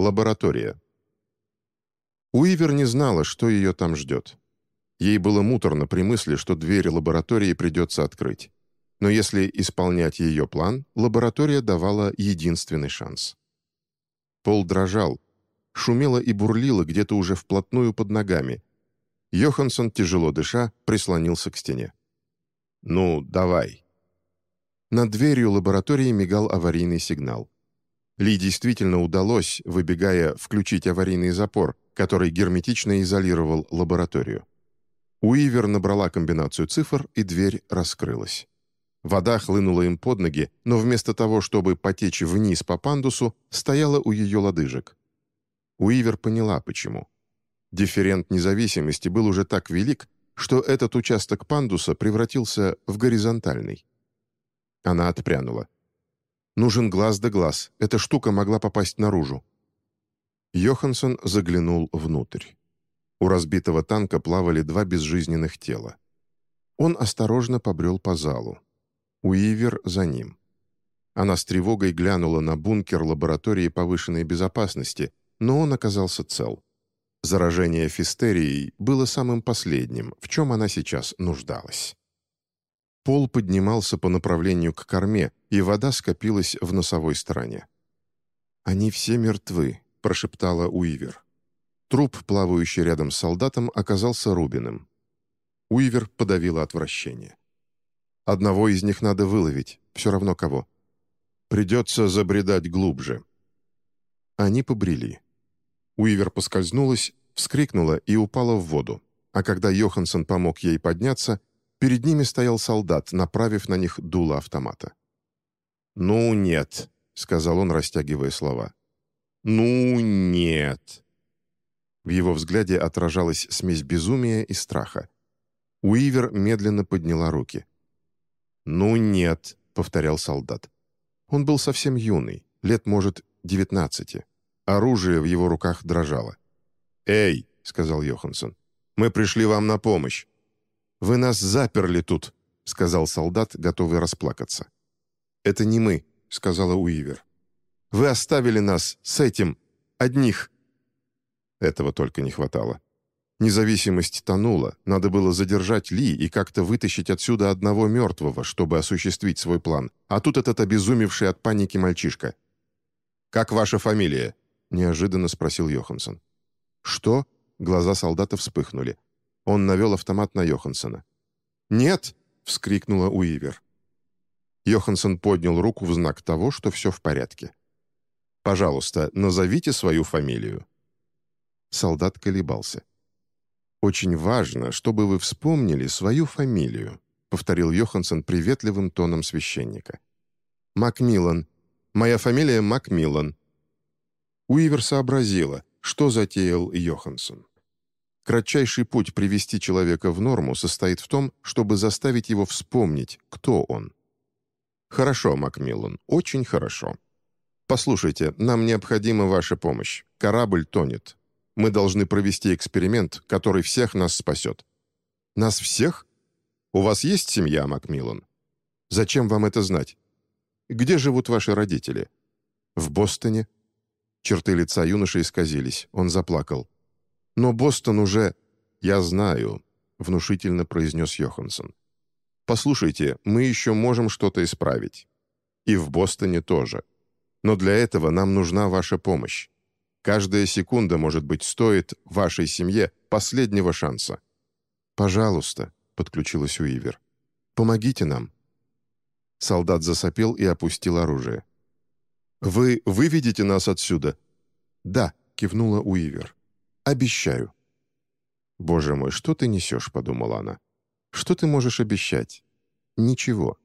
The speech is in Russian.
Лаборатория. Уивер не знала, что ее там ждет. Ей было муторно при мысли, что дверь лаборатории придется открыть. Но если исполнять ее план, лаборатория давала единственный шанс. Пол дрожал, шумело и бурлило где-то уже вплотную под ногами. Йоханссон, тяжело дыша, прислонился к стене. «Ну, давай». Над дверью лаборатории мигал аварийный сигнал. Ли действительно удалось, выбегая, включить аварийный запор, который герметично изолировал лабораторию. Уивер набрала комбинацию цифр, и дверь раскрылась. Вода хлынула им под ноги, но вместо того, чтобы потечь вниз по пандусу, стояла у ее лодыжек. Уивер поняла, почему. Дифферент независимости был уже так велик, что этот участок пандуса превратился в горизонтальный. Она отпрянула. Нужен глаз да глаз. Эта штука могла попасть наружу. Йоханссон заглянул внутрь. У разбитого танка плавали два безжизненных тела. Он осторожно побрел по залу. Уивер за ним. Она с тревогой глянула на бункер лаборатории повышенной безопасности, но он оказался цел. Заражение фистерией было самым последним, в чем она сейчас нуждалась. Пол поднимался по направлению к корме, и вода скопилась в носовой стороне. «Они все мертвы», — прошептала Уивер. Труп, плавающий рядом с солдатом, оказался Рубиным. Уивер подавила отвращение. «Одного из них надо выловить, все равно кого. Придется забредать глубже». Они побрели. Уивер поскользнулась, вскрикнула и упала в воду, а когда Йоханссон помог ей подняться, перед ними стоял солдат, направив на них дуло автомата. «Ну, нет», — сказал он, растягивая слова. «Ну, нет». В его взгляде отражалась смесь безумия и страха. Уивер медленно подняла руки. «Ну, нет», — повторял солдат. Он был совсем юный, лет, может, девятнадцати. Оружие в его руках дрожало. «Эй!» — сказал Йоханссон. «Мы пришли вам на помощь». «Вы нас заперли тут», — сказал солдат, готовый расплакаться. «Это не мы», — сказала Уивер. «Вы оставили нас с этим, одних». Этого только не хватало. Независимость тонула, надо было задержать Ли и как-то вытащить отсюда одного мертвого, чтобы осуществить свой план. А тут этот обезумевший от паники мальчишка. «Как ваша фамилия?» — неожиданно спросил Йоханссон. «Что?» — глаза солдата вспыхнули. Он навел автомат на Йоханссона. «Нет!» — вскрикнула Уивер. Йоханссон поднял руку в знак того, что все в порядке. «Пожалуйста, назовите свою фамилию». Солдат колебался. «Очень важно, чтобы вы вспомнили свою фамилию», повторил Йоханссон приветливым тоном священника. «Макмиллан. Моя фамилия Макмиллан. Уивер сообразила, что затеял Йоханссон. Кратчайший путь привести человека в норму состоит в том, чтобы заставить его вспомнить, кто он. «Хорошо, Макмиллан, очень хорошо. Послушайте, нам необходима ваша помощь. Корабль тонет. Мы должны провести эксперимент, который всех нас спасет». «Нас всех? У вас есть семья, Макмиллан? Зачем вам это знать? Где живут ваши родители?» «В Бостоне», Черты лица юноши исказились, он заплакал. «Но Бостон уже...» «Я знаю», — внушительно произнес Йоханссон. «Послушайте, мы еще можем что-то исправить. И в Бостоне тоже. Но для этого нам нужна ваша помощь. Каждая секунда, может быть, стоит вашей семье последнего шанса». «Пожалуйста», — подключилась Уивер. «Помогите нам». Солдат засопел и опустил оружие. «Вы выведете нас отсюда?» «Да», — кивнула Уивер. «Обещаю». «Боже мой, что ты несешь?» — подумала она. «Что ты можешь обещать?» «Ничего.